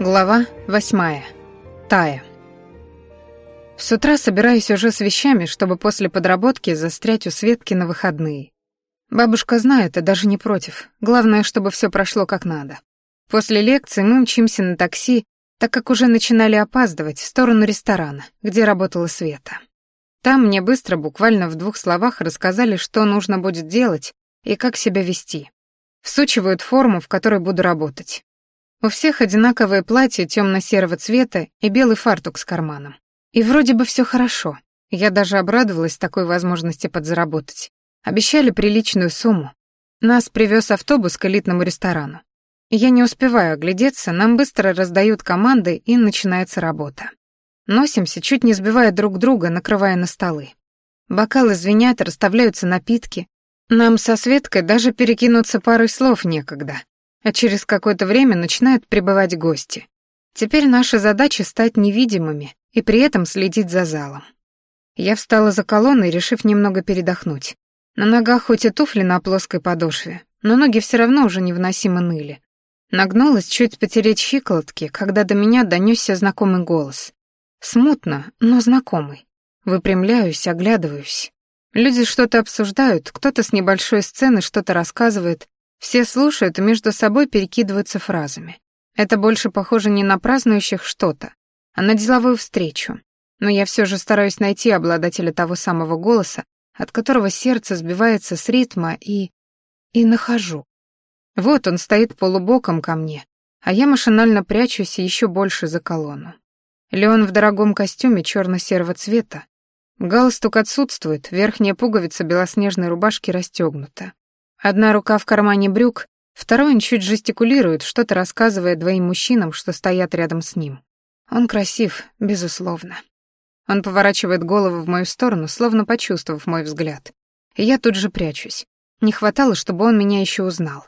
Глава восьмая. Тая. С утра собираюсь уже с вещами, чтобы после подработки застрять у Светки на выходные. Бабушка знает и даже не против. Главное, чтобы все прошло как надо. После лекции мы мчимся на такси, так как уже начинали опаздывать, в сторону ресторана, где работала Света. Там мне быстро, буквально в двух словах, рассказали, что нужно будет делать и как себя вести. Всучивают форму, в которой буду работать. У всех одинаковое платье темно-серого цвета и белый фартук с карманом. И вроде бы все хорошо. Я даже обрадовалась такой возможности подзаработать. Обещали приличную сумму. Нас привез автобус к элитному ресторану. Я не успеваю оглядеться, нам быстро раздают команды, и начинается работа. Носимся, чуть не сбивая друг друга, накрывая на столы. Бокалы звенят, расставляются напитки. Нам со Светкой даже перекинуться парой слов некогда а через какое-то время начинают прибывать гости. Теперь наша задача стать невидимыми и при этом следить за залом. Я встала за колонной, решив немного передохнуть. На ногах хоть и туфли на плоской подошве, но ноги все равно уже невыносимо ныли. Нагнулась чуть потереть щиколотки, когда до меня донесся знакомый голос. Смутно, но знакомый. Выпрямляюсь, оглядываюсь. Люди что-то обсуждают, кто-то с небольшой сцены что-то рассказывает, все слушают и между собой перекидываются фразами. Это больше похоже не на празднующих что-то, а на деловую встречу. Но я все же стараюсь найти обладателя того самого голоса, от которого сердце сбивается с ритма и... и нахожу. Вот он стоит полубоком ко мне, а я машинально прячусь еще больше за колонну. Леон в дорогом костюме черно-серого цвета. Галстук отсутствует, верхняя пуговица белоснежной рубашки расстегнута. Одна рука в кармане брюк, второй он чуть жестикулирует, что-то рассказывая двоим мужчинам, что стоят рядом с ним. Он красив, безусловно. Он поворачивает голову в мою сторону, словно почувствовав мой взгляд. И я тут же прячусь. Не хватало, чтобы он меня еще узнал.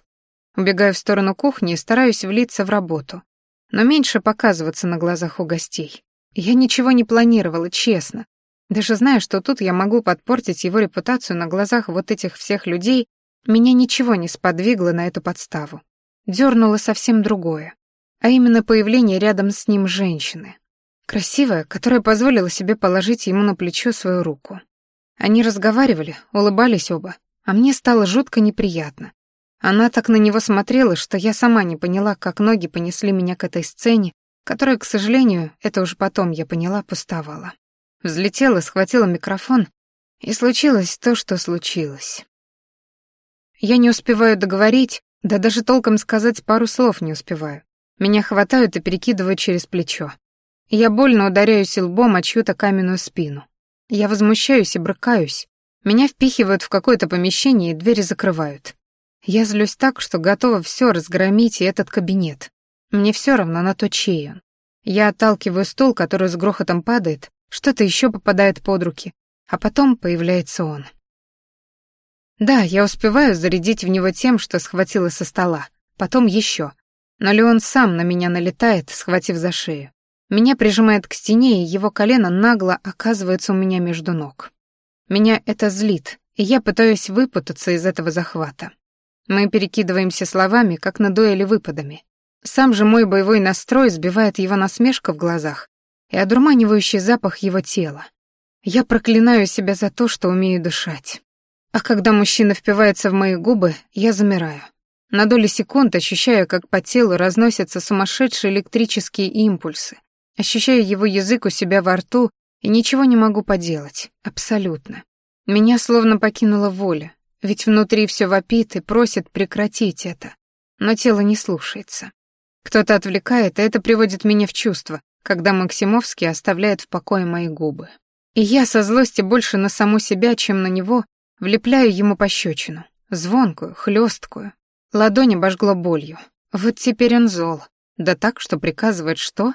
Убегаю в сторону кухни и стараюсь влиться в работу. Но меньше показываться на глазах у гостей. Я ничего не планировала, честно. Даже зная, что тут я могу подпортить его репутацию на глазах вот этих всех людей, меня ничего не сподвигло на эту подставу. Дёрнуло совсем другое, а именно появление рядом с ним женщины. Красивая, которая позволила себе положить ему на плечо свою руку. Они разговаривали, улыбались оба, а мне стало жутко неприятно. Она так на него смотрела, что я сама не поняла, как ноги понесли меня к этой сцене, которая, к сожалению, это уже потом я поняла, пустовала. Взлетела, схватила микрофон, и случилось то, что случилось. Я не успеваю договорить, да даже толком сказать пару слов не успеваю. Меня хватают и перекидывают через плечо. Я больно ударяюсь лбом о чью-то каменную спину. Я возмущаюсь и брыкаюсь. Меня впихивают в какое-то помещение и двери закрывают. Я злюсь так, что готова все разгромить и этот кабинет. Мне все равно на то, чей он. Я отталкиваю стул, который с грохотом падает, что-то еще попадает под руки, а потом появляется он. Да, я успеваю зарядить в него тем, что схватила со стола. Потом еще. Но Леон сам на меня налетает, схватив за шею. Меня прижимает к стене, и его колено нагло оказывается у меня между ног. Меня это злит, и я пытаюсь выпутаться из этого захвата. Мы перекидываемся словами, как на дуэли выпадами. Сам же мой боевой настрой сбивает его насмешка в глазах и одурманивающий запах его тела. Я проклинаю себя за то, что умею дышать. А когда мужчина впивается в мои губы, я замираю. На доли секунд ощущаю, как по телу разносятся сумасшедшие электрические импульсы. Ощущаю его язык у себя во рту и ничего не могу поделать. Абсолютно. Меня словно покинула воля, ведь внутри все вопит и просит прекратить это. Но тело не слушается. Кто-то отвлекает, и это приводит меня в чувство, когда Максимовский оставляет в покое мои губы. И я со злости больше на саму себя, чем на него, Влепляю ему пощечину. Звонкую, хлесткую. Ладонь обожгло болью. Вот теперь он зол. Да так, что приказывает что?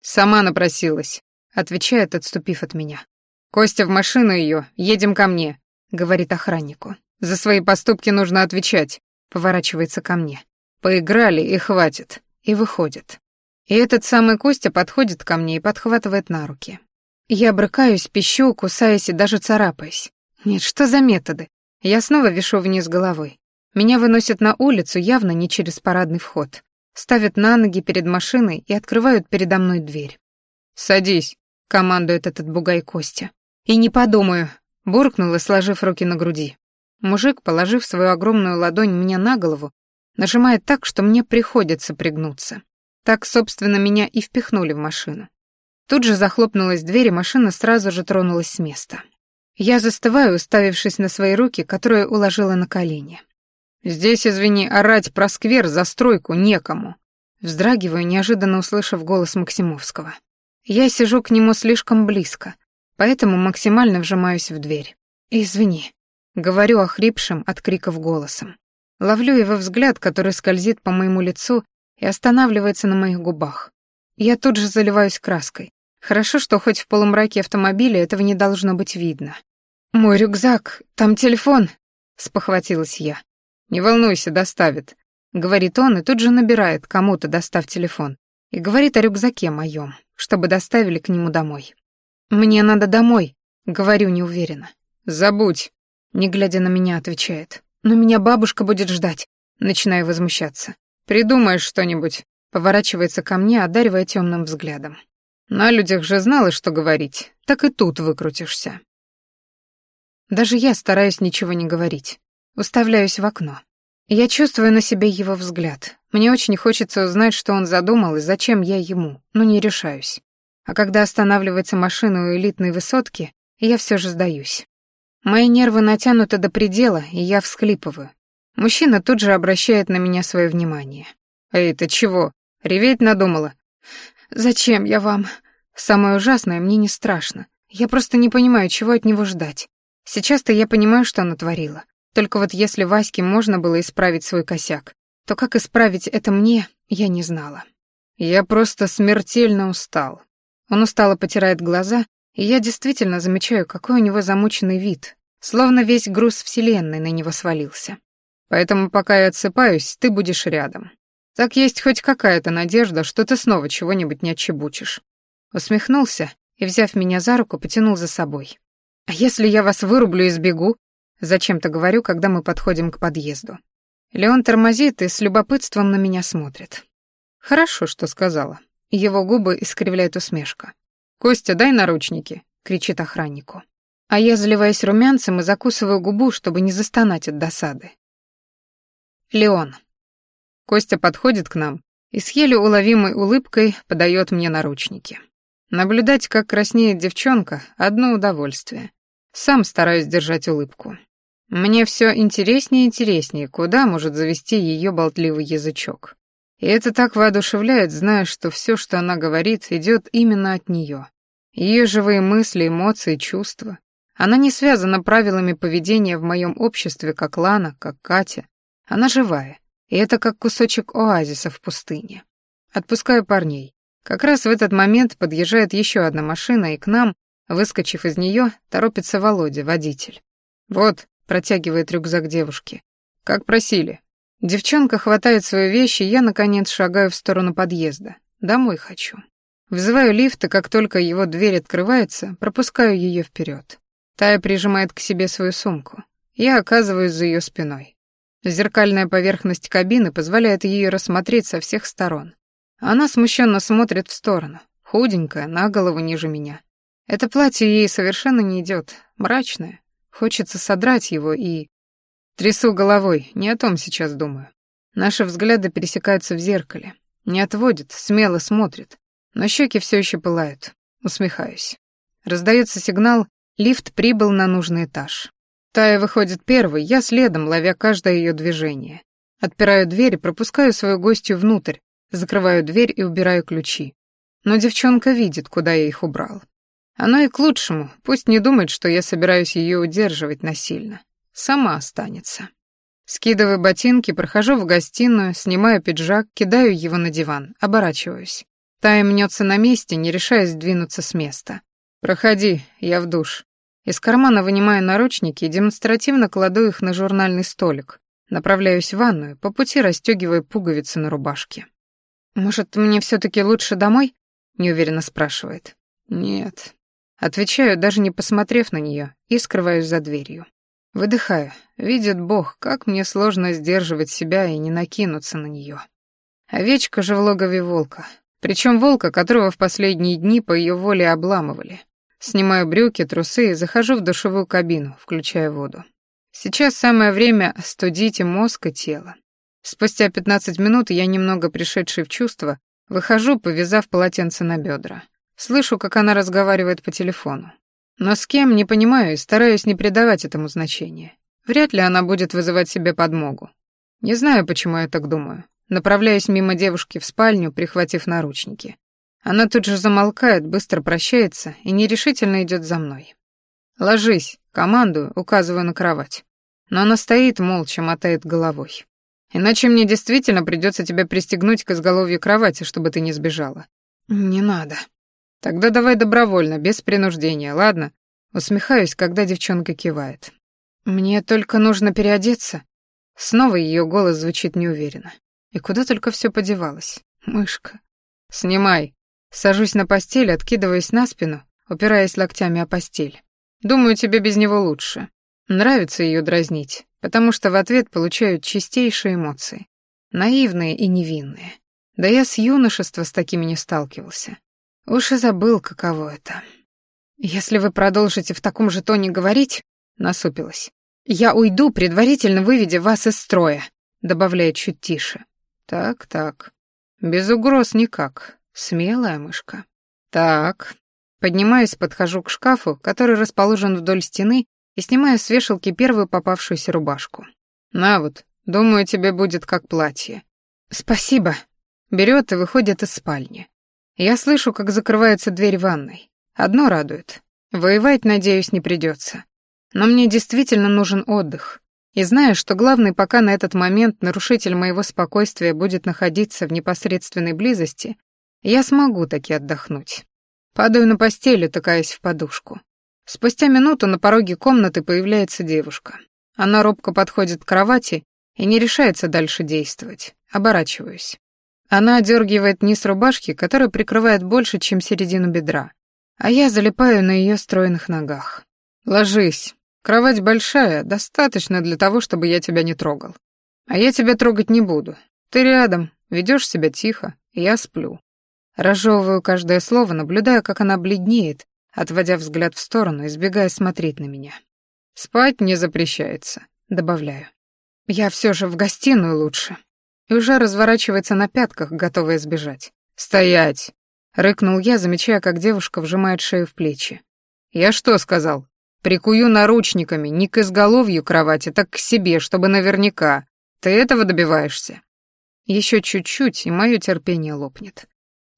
Сама напросилась. Отвечает, отступив от меня. «Костя, в машину ее, едем ко мне», — говорит охраннику. «За свои поступки нужно отвечать», — поворачивается ко мне. «Поиграли и хватит», и выходит. И этот самый Костя подходит ко мне и подхватывает на руки. Я брыкаюсь, пищу, кусаясь и даже царапаясь. Нет, что за методы? Я снова вишу вниз головой. Меня выносят на улицу явно не через парадный вход. ставят на ноги перед машиной и открывают передо мной дверь. «Садись», — командует этот бугай Костя. «И не подумаю», — буркнула, сложив руки на груди. Мужик, положив свою огромную ладонь мне на голову, нажимает так, что мне приходится пригнуться. Так, собственно, меня и впихнули в машину. Тут же захлопнулась дверь, и машина сразу же тронулась с места. Я застываю, уставившись на свои руки, которые уложила на колени. «Здесь, извини, орать про сквер, застройку некому». Вздрагиваю, неожиданно услышав голос Максимовского. Я сижу к нему слишком близко, поэтому максимально вжимаюсь в дверь. «Извини», — говорю охрипшим от криков голосом. Ловлю его взгляд, который скользит по моему лицу и останавливается на моих губах. Я тут же заливаюсь краской. Хорошо, что хоть в полумраке автомобиля этого не должно быть видно. «Мой рюкзак, там телефон», — спохватилась я. «Не волнуйся, доставит», — говорит он и тут же набирает кому-то, достав телефон, и говорит о рюкзаке моем, чтобы доставили к нему домой. «Мне надо домой», — говорю неуверенно. «Забудь», — не глядя на меня, отвечает. «Но меня бабушка будет ждать», — начинаю возмущаться. «Придумаешь что-нибудь», — поворачивается ко мне, одаривая темным взглядом. «На людях же знала, что говорить, так и тут выкрутишься». Даже я стараюсь ничего не говорить. Уставляюсь в окно. Я чувствую на себе его взгляд. Мне очень хочется узнать, что он задумал и зачем я ему, но не решаюсь. А когда останавливается машина у элитной высотки, я все же сдаюсь. Мои нервы натянуты до предела, и я всхлипываю. Мужчина тут же обращает на меня свое внимание. «Эй, ты чего? Реветь надумала?» «Зачем я вам?» Самое ужасное, мне не страшно. Я просто не понимаю, чего от него ждать. Сейчас-то я понимаю, что натворила. Только вот если Ваське можно было исправить свой косяк, то как исправить это мне, я не знала. Я просто смертельно устал. Он устало потирает глаза, и я действительно замечаю, какой у него замученный вид, словно весь груз вселенной на него свалился. Поэтому пока я отсыпаюсь, ты будешь рядом. Так есть хоть какая-то надежда, что ты снова чего-нибудь не отчебучишь. Усмехнулся и, взяв меня за руку, потянул за собой. А если я вас вырублю и сбегу? Зачем-то говорю, когда мы подходим к подъезду. Леон тормозит и с любопытством на меня смотрит. Хорошо, что сказала. Его губы искривляет усмешка. «Костя, дай наручники!» — кричит охраннику. А я заливаюсь румянцем и закусываю губу, чтобы не застонать от досады. Леон. Костя подходит к нам и с еле уловимой улыбкой подает мне наручники. Наблюдать, как краснеет девчонка, одно удовольствие. Сам стараюсь держать улыбку. Мне все интереснее и интереснее, куда может завести ее болтливый язычок. И это так воодушевляет, зная, что все, что она говорит, идет именно от нее. Ее живые мысли, эмоции, чувства. Она не связана правилами поведения в моем обществе, как Лана, как Катя. Она живая, и это как кусочек оазиса в пустыне. Отпускаю парней. Как раз в этот момент подъезжает еще одна машина, и к нам, выскочив из нее, торопится Володя, водитель. «Вот», — протягивает рюкзак девушки. «Как просили». Девчонка хватает свои вещи, я, наконец, шагаю в сторону подъезда. Домой хочу. Вызываю лифт, и как только его дверь открывается, пропускаю ее вперед. Тая прижимает к себе свою сумку. Я оказываюсь за ее спиной. Зеркальная поверхность кабины позволяет ее рассмотреть со всех сторон. Она смущенно смотрит в сторону, худенькая, на голову ниже меня. Это платье ей совершенно не идет, мрачное. Хочется содрать его и... Трясу головой, не о том сейчас думаю. Наши взгляды пересекаются в зеркале. Не отводит, смело смотрит. Но щеки все еще пылают. Усмехаюсь. Раздается сигнал, лифт прибыл на нужный этаж. Тая выходит первой, я следом, ловя каждое ее движение. Отпираю дверь пропускаю свою гостью внутрь, закрываю дверь и убираю ключи. Но девчонка видит, куда я их убрал. Оно и к лучшему, пусть не думает, что я собираюсь ее удерживать насильно. Сама останется. Скидываю ботинки, прохожу в гостиную, снимаю пиджак, кидаю его на диван, оборачиваюсь. Тая мнется на месте, не решаясь двинуться с места. «Проходи, я в душ». Из кармана вынимаю наручники и демонстративно кладу их на журнальный столик. Направляюсь в ванную, по пути расстегиваю пуговицы на рубашке. «Может, мне все-таки лучше домой?» — неуверенно спрашивает. «Нет». Отвечаю, даже не посмотрев на нее, и скрываюсь за дверью. Выдыхаю. Видит Бог, как мне сложно сдерживать себя и не накинуться на нее. Овечка же в логове волка. Причем волка, которого в последние дни по ее воле обламывали. Снимаю брюки, трусы и захожу в душевую кабину, включая воду. Сейчас самое время остудить и мозг, и тело. Спустя 15 минут я, немного пришедший в чувство, выхожу, повязав полотенце на бедра. Слышу, как она разговаривает по телефону. Но с кем, не понимаю и стараюсь не придавать этому значения. Вряд ли она будет вызывать себе подмогу. Не знаю, почему я так думаю. Направляюсь мимо девушки в спальню, прихватив наручники. Она тут же замолкает, быстро прощается и нерешительно идет за мной. «Ложись», командую, указываю на кровать. Но она стоит, молча мотает головой. Иначе мне действительно придется тебя пристегнуть к изголовью кровати, чтобы ты не сбежала. Не надо. Тогда давай добровольно, без принуждения, ладно? Усмехаюсь, когда девчонка кивает. Мне только нужно переодеться. Снова ее голос звучит неуверенно. И куда только все подевалось. Мышка. Снимай. Сажусь на постель, откидываясь на спину, упираясь локтями о постель. Думаю, тебе без него лучше. Нравится ее дразнить, потому что в ответ получают чистейшие эмоции. Наивные и невинные. Да я с юношества с такими не сталкивался. Уж и забыл, каково это. Если вы продолжите в таком же тоне говорить, насупилась. Я уйду, предварительно выведя вас из строя, добавляет чуть тише. Так, так. Без угроз никак. Смелая мышка. Так. Поднимаюсь, подхожу к шкафу, который расположен вдоль стены, и снимаю с вешалки первую попавшуюся рубашку. На вот, думаю, тебе будет как платье. Спасибо. Берет и выходит из спальни. Я слышу, как закрывается дверь ванной. Одно радует. Воевать, надеюсь, не придется. Но мне действительно нужен отдых. И знаю, что главный пока на этот момент нарушитель моего спокойствия будет находиться в непосредственной близости, я смогу таки отдохнуть. Падаю на постель, утыкаясь в подушку. Спустя минуту на пороге комнаты появляется девушка. Она робко подходит к кровати и не решается дальше действовать. Оборачиваюсь. Она одергивает низ рубашки, которая прикрывает больше, чем середину бедра, а я залипаю на ее стройных ногах. «Ложись. Кровать большая, достаточно для того, чтобы я тебя не трогал. А я тебя трогать не буду. Ты рядом, ведешь себя тихо, и я сплю». Разжевываю каждое слово, наблюдая, как она бледнеет, отводя взгляд в сторону, избегая смотреть на меня. «Спать не запрещается», — добавляю. «Я все же в гостиную лучше» и уже разворачивается на пятках, готовая сбежать. «Стоять!» — рыкнул я, замечая, как девушка вжимает шею в плечи. «Я что сказал? Прикую наручниками не к изголовью кровати, так к себе, чтобы наверняка. Ты этого добиваешься?» Еще чуть-чуть, и мое терпение лопнет.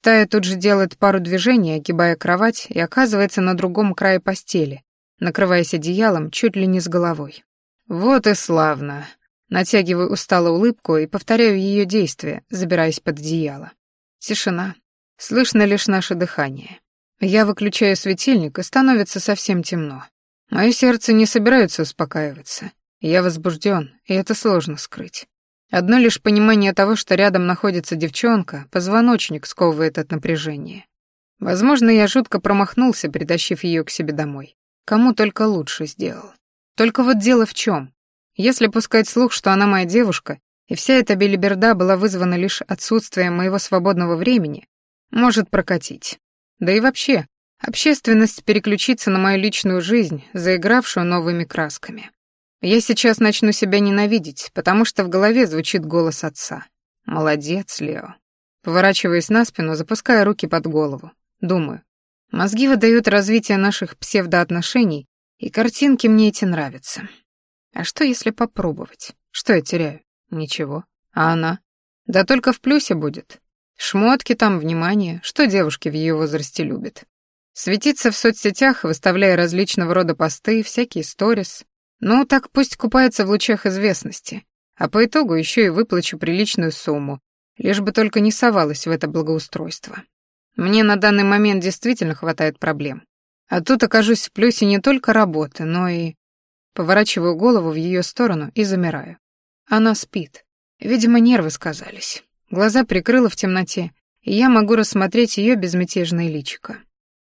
Тая тут же делает пару движений, огибая кровать, и оказывается на другом крае постели, накрываясь одеялом чуть ли не с головой. «Вот и славно!» Натягиваю устало улыбку и повторяю ее действия, забираясь под одеяло. Тишина. Слышно лишь наше дыхание. Я выключаю светильник, и становится совсем темно. Мое сердце не собирается успокаиваться. Я возбужден, и это сложно скрыть. Одно лишь понимание того, что рядом находится девчонка, позвоночник сковывает от напряжения. Возможно, я жутко промахнулся, притащив ее к себе домой. Кому только лучше сделал. Только вот дело в чем. Если пускать слух, что она моя девушка, и вся эта белиберда была вызвана лишь отсутствием моего свободного времени, может прокатить. Да и вообще, общественность переключится на мою личную жизнь, заигравшую новыми красками. Я сейчас начну себя ненавидеть, потому что в голове звучит голос отца. «Молодец, Лео». Поворачиваясь на спину, запуская руки под голову. Думаю. Мозги выдают развитие наших псевдоотношений, и картинки мне эти нравятся. А что, если попробовать? Что я теряю? Ничего. А она? Да только в плюсе будет. Шмотки там, внимание, что девушки в ее возрасте любят. Светиться в соцсетях, выставляя различного рода посты, всякие сторис. Ну, так пусть купается в лучах известности. А по итогу еще и выплачу приличную сумму, лишь бы только не совалась в это благоустройство. Мне на данный момент действительно хватает проблем. А тут окажусь в плюсе не только работы, но и Поворачиваю голову в ее сторону и замираю. Она спит. Видимо, нервы сказались. Глаза прикрыла в темноте, и я могу рассмотреть ее безмятежное личико.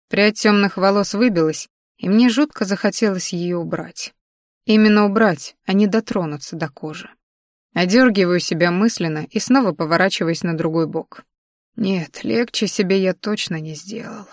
Прядь темных волос выбилась, и мне жутко захотелось ее убрать. Именно убрать, а не дотронуться до кожи. Одергиваю себя мысленно и снова поворачиваюсь на другой бок. Нет, легче себе я точно не сделала.